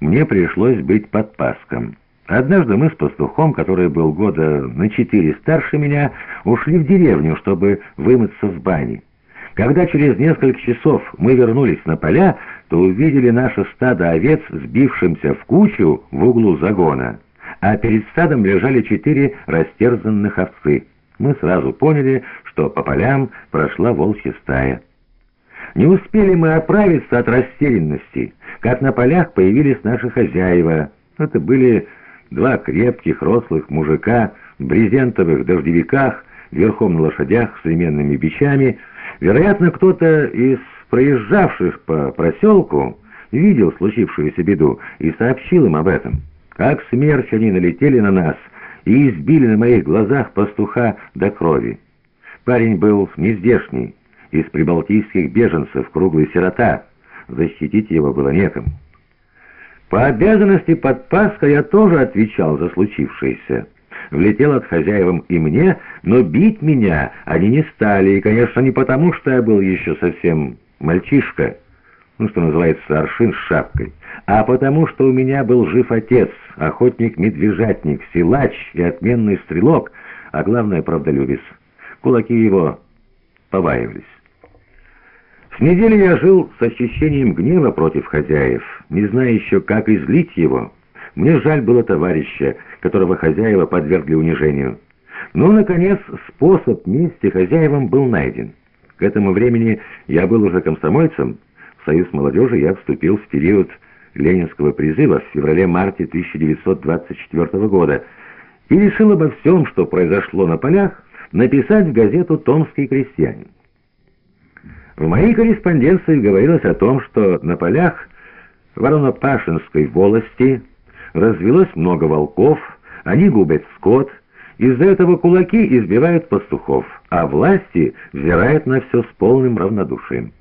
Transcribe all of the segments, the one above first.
мне пришлось быть подпаском. Однажды мы с пастухом, который был года на четыре старше меня, ушли в деревню, чтобы вымыться в бане. Когда через несколько часов мы вернулись на поля, то увидели наше стадо овец, сбившимся в кучу в углу загона, а перед стадом лежали четыре растерзанных овцы. Мы сразу поняли, что по полям прошла волчья стая. Не успели мы оправиться от растерянности, как на полях появились наши хозяева. Это были два крепких, рослых мужика в брезентовых дождевиках, верхом на лошадях с современными бичами. Вероятно, кто-то из проезжавших по проселку видел случившуюся беду и сообщил им об этом. Как смерч они налетели на нас и избили на моих глазах пастуха до крови. Парень был нездешний, из прибалтийских беженцев, круглый сирота. Защитить его было некому. По обязанности подпаска я тоже отвечал за случившееся. Влетел от хозяевам и мне, но бить меня они не стали, и, конечно, не потому, что я был еще совсем мальчишка, ну, что называется, аршин с шапкой, а потому, что у меня был жив отец, охотник-медвежатник, силач и отменный стрелок, а главное, правдолюбец. Кулаки его побаивались. С недели я жил с ощущением гнева против хозяев, не зная еще, как излить его. Мне жаль было товарища, которого хозяева подвергли унижению. Но, наконец, способ мести хозяевам был найден. К этому времени я был уже комсомольцем. В Союз молодежи я вступил в период ленинского призыва в феврале-марте 1924 года и решил обо всем, что произошло на полях, написать в газету «Томский крестьянин». В моей корреспонденции говорилось о том, что на полях Воронопашинской волости развелось много волков, они губят скот, из-за этого кулаки избивают пастухов, а власти взирают на все с полным равнодушием.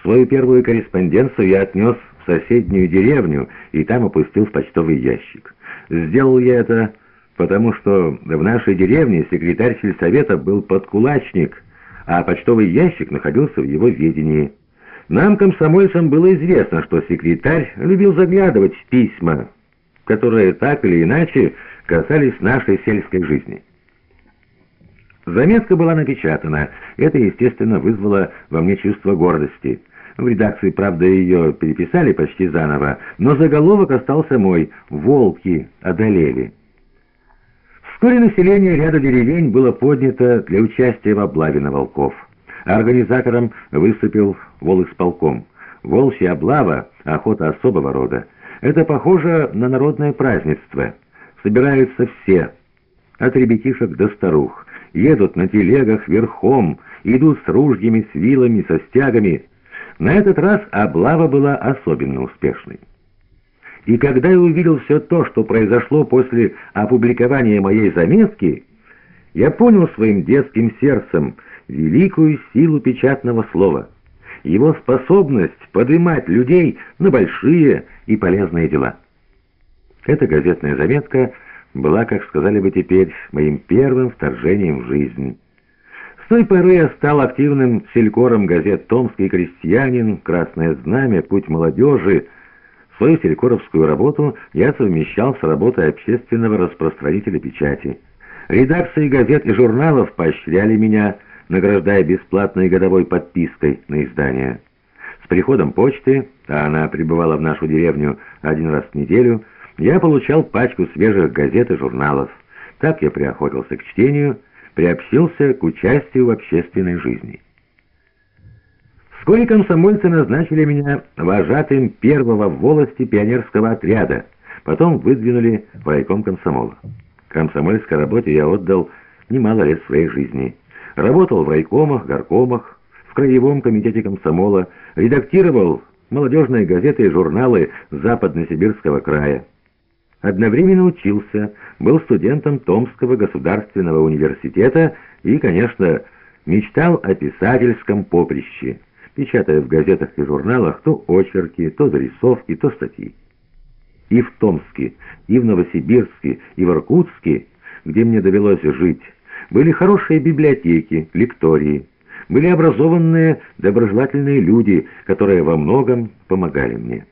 Свою первую корреспонденцию я отнес в соседнюю деревню и там опустил в почтовый ящик. Сделал я это потому, что в нашей деревне секретарь сельсовета был подкулачник – а почтовый ящик находился в его ведении. Нам, комсомольцам, было известно, что секретарь любил заглядывать в письма, которые так или иначе касались нашей сельской жизни. Заметка была напечатана. Это, естественно, вызвало во мне чувство гордости. В редакции, правда, ее переписали почти заново, но заголовок остался мой «Волки одолели». Вскоре население ряда деревень было поднято для участия в облаве на волков. Организатором выступил волисполком. Волчья облава – охота особого рода. Это похоже на народное празднество. Собираются все, от ребятишек до старух. Едут на телегах верхом, идут с ружьями, с вилами, со стягами. На этот раз облава была особенно успешной. И когда я увидел все то, что произошло после опубликования моей заметки, я понял своим детским сердцем великую силу печатного слова, его способность поднимать людей на большие и полезные дела. Эта газетная заметка была, как сказали бы теперь, моим первым вторжением в жизнь. С той поры я стал активным селькором газет «Томский крестьянин», «Красное знамя», «Путь молодежи», Свою селькоровскую работу я совмещал с работой общественного распространителя печати. Редакции газет и журналов поощряли меня, награждая бесплатной годовой подпиской на издание. С приходом почты, а она прибывала в нашу деревню один раз в неделю, я получал пачку свежих газет и журналов. Так я приохотился к чтению, приобщился к участию в общественной жизни. Вскоре комсомольцы назначили меня вожатым первого в волости пионерского отряда, потом выдвинули в райком комсомола. Комсомольской работе я отдал немало лет своей жизни. Работал в райкомах, горкомах, в краевом комитете комсомола, редактировал молодежные газеты и журналы Западно-Сибирского края. Одновременно учился, был студентом Томского государственного университета и, конечно, мечтал о писательском поприще печатая в газетах и журналах то очерки, то зарисовки, то статьи. И в Томске, и в Новосибирске, и в Иркутске, где мне довелось жить, были хорошие библиотеки, лектории, были образованные, доброжелательные люди, которые во многом помогали мне.